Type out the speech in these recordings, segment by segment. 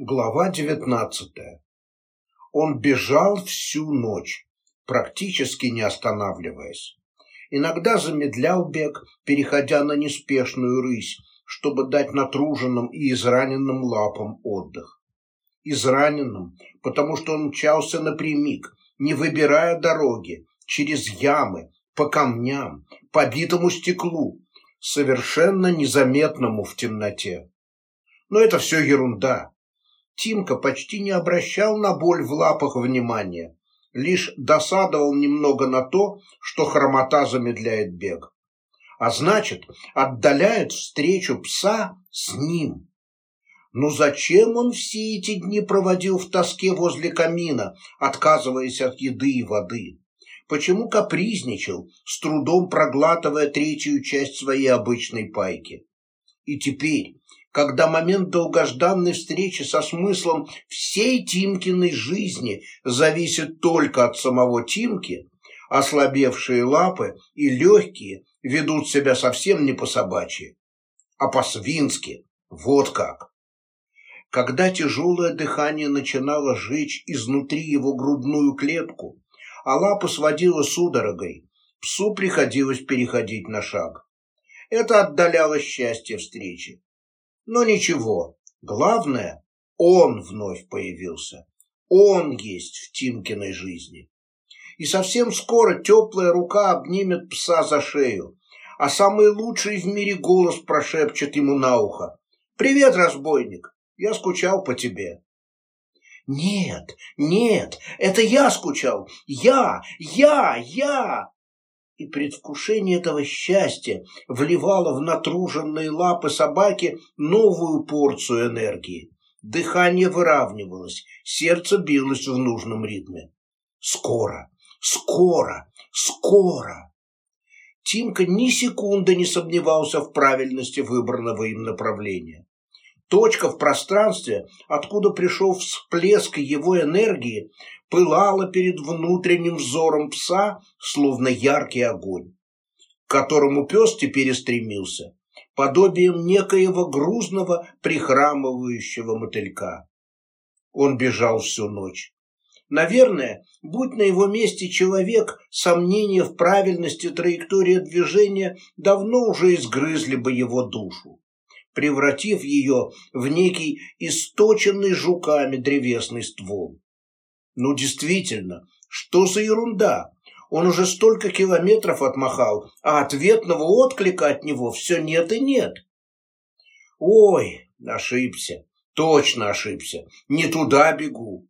Глава девятнадцатая. Он бежал всю ночь, практически не останавливаясь. Иногда замедлял бег, переходя на неспешную рысь, чтобы дать натруженным и израненным лапам отдых. Израненным, потому что он мчался напрямик, не выбирая дороги, через ямы, по камням, по битому стеклу, совершенно незаметному в темноте. Но это все ерунда Тимка почти не обращал на боль в лапах внимания, лишь досадовал немного на то, что хромота замедляет бег. А значит, отдаляет встречу пса с ним. Но зачем он все эти дни проводил в тоске возле камина, отказываясь от еды и воды? Почему капризничал, с трудом проглатывая третью часть своей обычной пайки? И теперь, когда момент долгожданной встречи со смыслом всей Тимкиной жизни зависит только от самого Тимки, ослабевшие лапы и легкие ведут себя совсем не по-собачьи, а по-свински, вот как. Когда тяжелое дыхание начинало жечь изнутри его грудную клетку, а лапы сводило судорогой, псу приходилось переходить на шаг. Это отдаляло счастье встречи. Но ничего, главное, он вновь появился. Он есть в Тимкиной жизни. И совсем скоро теплая рука обнимет пса за шею, а самый лучший в мире голос прошепчет ему на ухо. «Привет, разбойник! Я скучал по тебе». «Нет, нет, это я скучал! Я, я, я!» И предвкушение этого счастья вливало в натруженные лапы собаки новую порцию энергии. Дыхание выравнивалось, сердце билось в нужном ритме. Скоро, скоро, скоро. Тимка ни секунды не сомневался в правильности выбранного им направления. Точка в пространстве, откуда пришел всплеск его энергии, пылала перед внутренним взором пса, словно яркий огонь, к которому пес теперь и стремился, подобием некоего грузного прихрамывающего мотылька. Он бежал всю ночь. Наверное, будь на его месте человек, сомнения в правильности траектории движения давно уже изгрызли бы его душу превратив ее в некий источенный жуками древесный ствол. Ну, действительно, что за ерунда? Он уже столько километров отмахал, а ответного отклика от него все нет и нет. Ой, ошибся, точно ошибся, не туда бегу.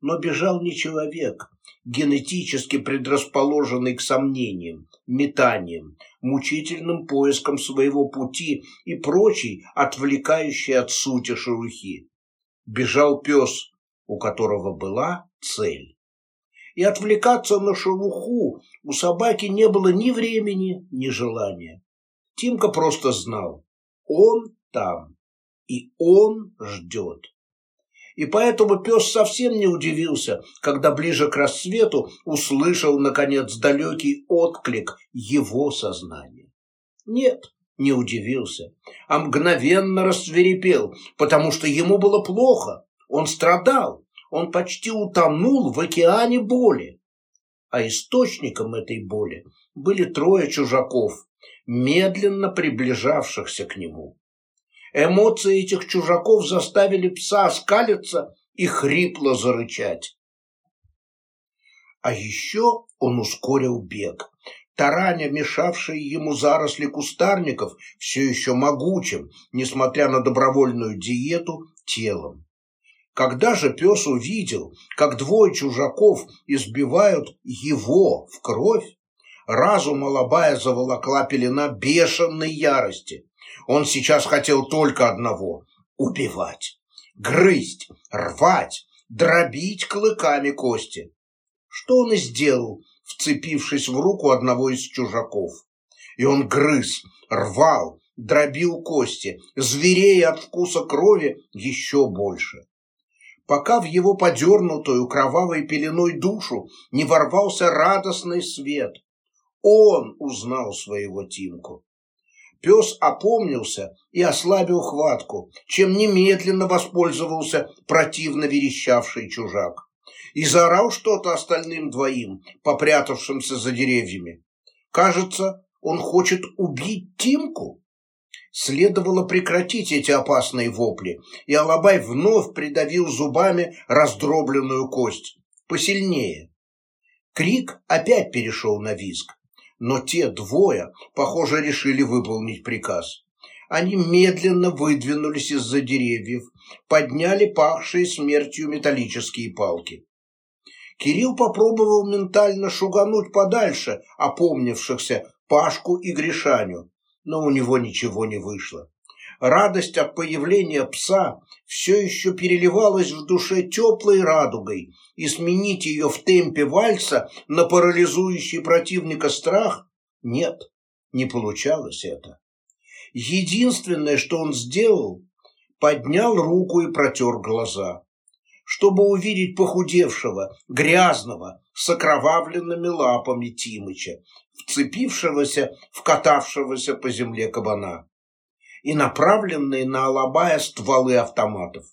Но бежал не человек, генетически предрасположенный к сомнениям, метаниям, мучительным поискам своего пути и прочей, отвлекающей от сути шелухи. Бежал пес, у которого была цель. И отвлекаться на шелуху у собаки не было ни времени, ни желания. Тимка просто знал, он там, и он ждет и поэтому пес совсем не удивился, когда ближе к рассвету услышал, наконец, далекий отклик его сознания. Нет, не удивился, а мгновенно рассверепел, потому что ему было плохо, он страдал, он почти утонул в океане боли. А источником этой боли были трое чужаков, медленно приближавшихся к нему. Эмоции этих чужаков заставили пса оскалиться и хрипло зарычать. А еще он ускорил бег. Тараня, мешавшие ему заросли кустарников, все еще могучим, несмотря на добровольную диету, телом. Когда же пес увидел, как двое чужаков избивают его в кровь, разум Алабая заволокла пелена бешеной ярости. Он сейчас хотел только одного – убивать, грызть, рвать, дробить клыками кости. Что он и сделал, вцепившись в руку одного из чужаков. И он грыз, рвал, дробил кости, зверея от вкуса крови еще больше. Пока в его подернутую кровавой пеленой душу не ворвался радостный свет, он узнал своего Тимку. Пес опомнился и ослабил хватку, чем немедленно воспользовался противно верещавший чужак. И заорал что-то остальным двоим, попрятавшимся за деревьями. Кажется, он хочет убить Тимку. Следовало прекратить эти опасные вопли, и Алабай вновь придавил зубами раздробленную кость. Посильнее. Крик опять перешел на визг, но те двое, похоже, решили выполнить приказ. Они медленно выдвинулись из-за деревьев, подняли пахшие смертью металлические палки. Кирилл попробовал ментально шугануть подальше опомнившихся Пашку и Гришаню, но у него ничего не вышло. Радость от появления пса все еще переливалась в душе теплой радугой, и сменить ее в темпе вальса на парализующий противника страх нет, не получалось это. Единственное, что он сделал, поднял руку и протер глаза, чтобы увидеть похудевшего, грязного, с окровавленными лапами Тимыча, вцепившегося в катавшегося по земле кабана и направленные на Алабая стволы автоматов.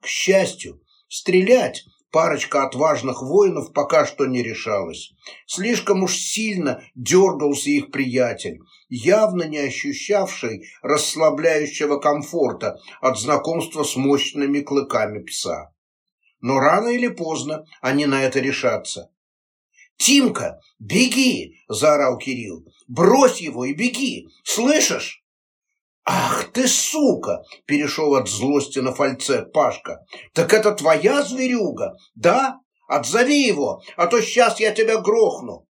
К счастью, стрелять парочка отважных воинов пока что не решалась. Слишком уж сильно дергался их приятель, явно не ощущавший расслабляющего комфорта от знакомства с мощными клыками пса. Но рано или поздно они на это решатся. «Тимка, беги!» – заорал Кирилл. «Брось его и беги! Слышишь?» «Ах ты, сука!» – перешел от злости на фальцет Пашка. «Так это твоя зверюга, да? Отзови его, а то сейчас я тебя грохну».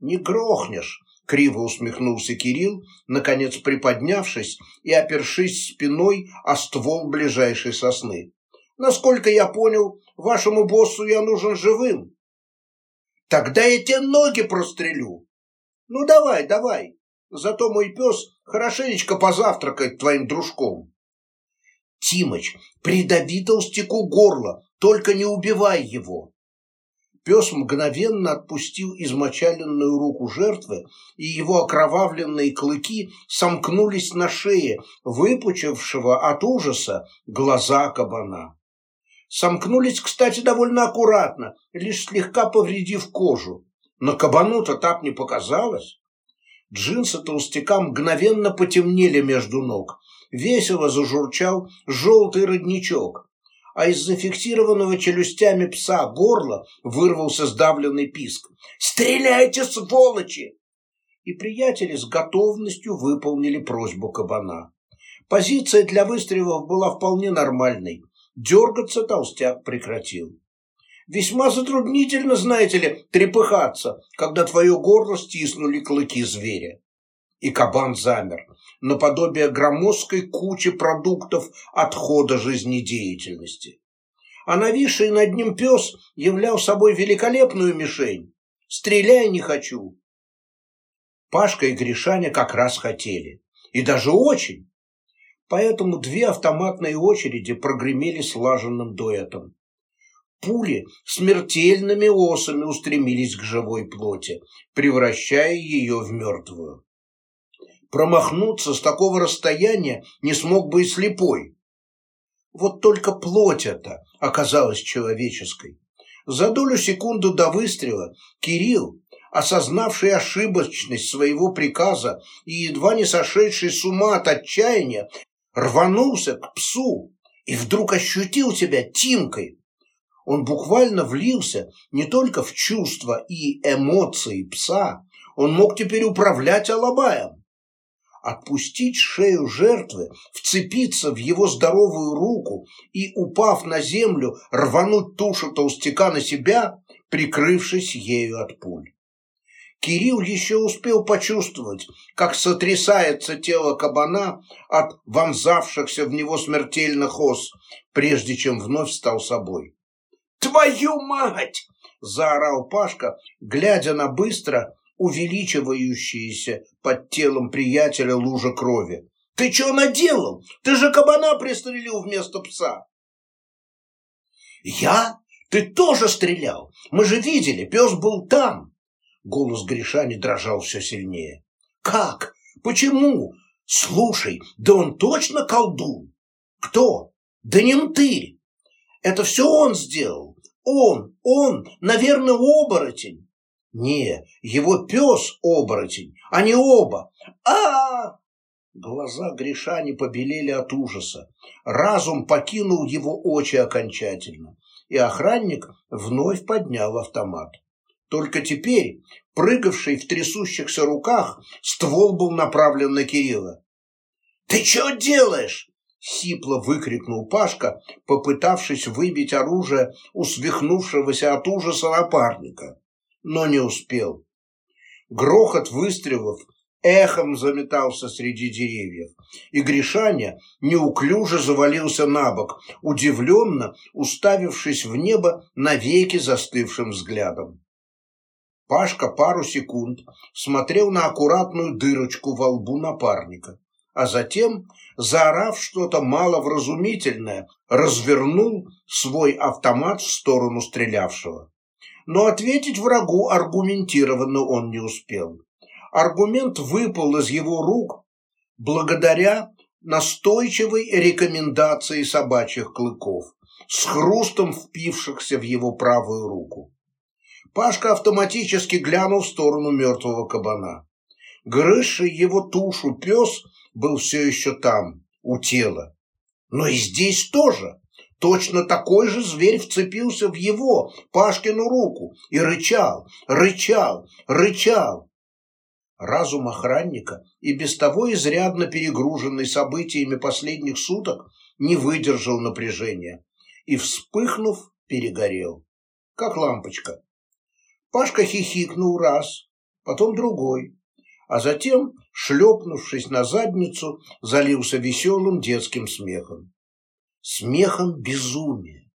«Не грохнешь», – криво усмехнулся Кирилл, наконец приподнявшись и опершись спиной о ствол ближайшей сосны. «Насколько я понял, вашему боссу я нужен живым». «Тогда я тебе ноги прострелю». «Ну давай, давай, Зато мой пес хорошенечко позавтракает твоим дружком. Тимыч, придави толстяку горло, только не убивай его. Пес мгновенно отпустил измочаленную руку жертвы, и его окровавленные клыки сомкнулись на шее, выпучившего от ужаса глаза кабана. Сомкнулись, кстати, довольно аккуратно, лишь слегка повредив кожу. Но кабану-то так не показалось. Джинсы толстяка мгновенно потемнели между ног. Весело зажурчал желтый родничок, а из зафиксированного челюстями пса горла вырвался сдавленный писк. «Стреляйте, сволочи!» И приятели с готовностью выполнили просьбу кабана. Позиция для выстрелов была вполне нормальной. Дергаться толстяк прекратил. Весьма затруднительно, знаете ли, трепыхаться, когда твое горло стиснули клыки зверя. И кабан замер, наподобие громоздкой кучи продуктов отхода жизнедеятельности. А нависший над ним пес являл собой великолепную мишень. «Стреляй не хочу!» Пашка и Гришаня как раз хотели. И даже очень. Поэтому две автоматные очереди прогремели слаженным дуэтом. Пули смертельными осами устремились к живой плоти, превращая ее в мертвую. Промахнуться с такого расстояния не смог бы и слепой. Вот только плоть эта оказалась человеческой. За долю секунды до выстрела Кирилл, осознавший ошибочность своего приказа и едва не сошедший с ума от отчаяния, рванулся к псу и вдруг ощутил себя Тимкой, он буквально влился не только в чувства и эмоции пса, он мог теперь управлять Алабаем. Отпустить шею жертвы, вцепиться в его здоровую руку и, упав на землю, рвануть тушу толстяка на себя, прикрывшись ею от пуль. Кирилл еще успел почувствовать, как сотрясается тело кабана от вонзавшихся в него смертельных ос, прежде чем вновь стал собой. «Твою мать!» – заорал Пашка, глядя на быстро увеличивающиеся под телом приятеля лужа крови. «Ты что наделал? Ты же кабана пристрелил вместо пса!» «Я? Ты тоже стрелял? Мы же видели, пес был там!» Голос Гришани дрожал все сильнее. «Как? Почему? Слушай, да он точно колдун. Кто? Да не. Это все он сделал. Он, он, наверное, оборотень. Не, его пес оборотень, а не оба. А, -а, -а Глаза Гришани побелели от ужаса. Разум покинул его очи окончательно, и охранник вновь поднял автомат. Только теперь, прыгавший в трясущихся руках, ствол был направлен на Кирилла. «Ты что делаешь?» — сипло выкрикнул Пашка, попытавшись выбить оружие у свихнувшегося от ужаса напарника, но не успел. Грохот выстрелов эхом заметался среди деревьев, и Гришаня неуклюже завалился на бок, удивленно уставившись в небо навеки застывшим взглядом. Пашка пару секунд смотрел на аккуратную дырочку во лбу напарника, а затем, заорав что-то маловразумительное, развернул свой автомат в сторону стрелявшего. Но ответить врагу аргументированно он не успел аргумент выпал из его рук благодаря настойчивой рекомендации собачьих клыков, с хрустом впившихся в его правую руку. Пашка автоматически глянул в сторону мертвого кабана. Грызший его тушу пес был все еще там, у тела. Но и здесь тоже. Точно такой же зверь вцепился в его, Пашкину руку, и рычал, рычал, рычал. Разум охранника, и без того изрядно перегруженный событиями последних суток, не выдержал напряжения и, вспыхнув, перегорел, как лампочка. Пашка хихикнул раз, потом другой, а затем, шлепнувшись на задницу, залился веселым детским смехом. Смехом безумия.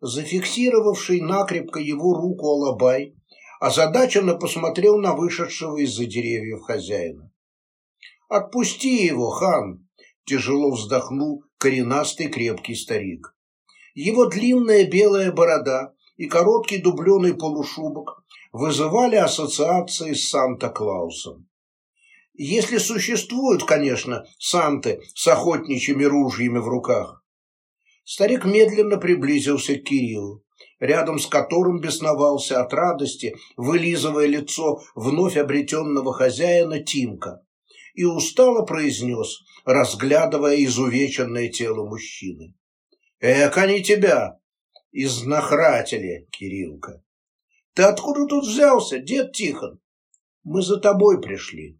Зафиксировавший накрепко его руку Алабай озадаченно посмотрел на вышедшего из-за деревьев хозяина. «Отпусти его, хан!» – тяжело вздохнул коренастый крепкий старик. Его длинная белая борода и короткий дубленый полушубок вызывали ассоциации с Санта-Клаусом. Если существуют, конечно, санты с охотничьими ружьями в руках. Старик медленно приблизился к Кириллу рядом с которым бесновался от радости, вылизывая лицо вновь обретенного хозяина Тимка, и устало произнес, разглядывая изувеченное тело мужчины. «Эк, они тебя, изнахратили, Кириллка! Ты откуда тут взялся, дед Тихон? Мы за тобой пришли».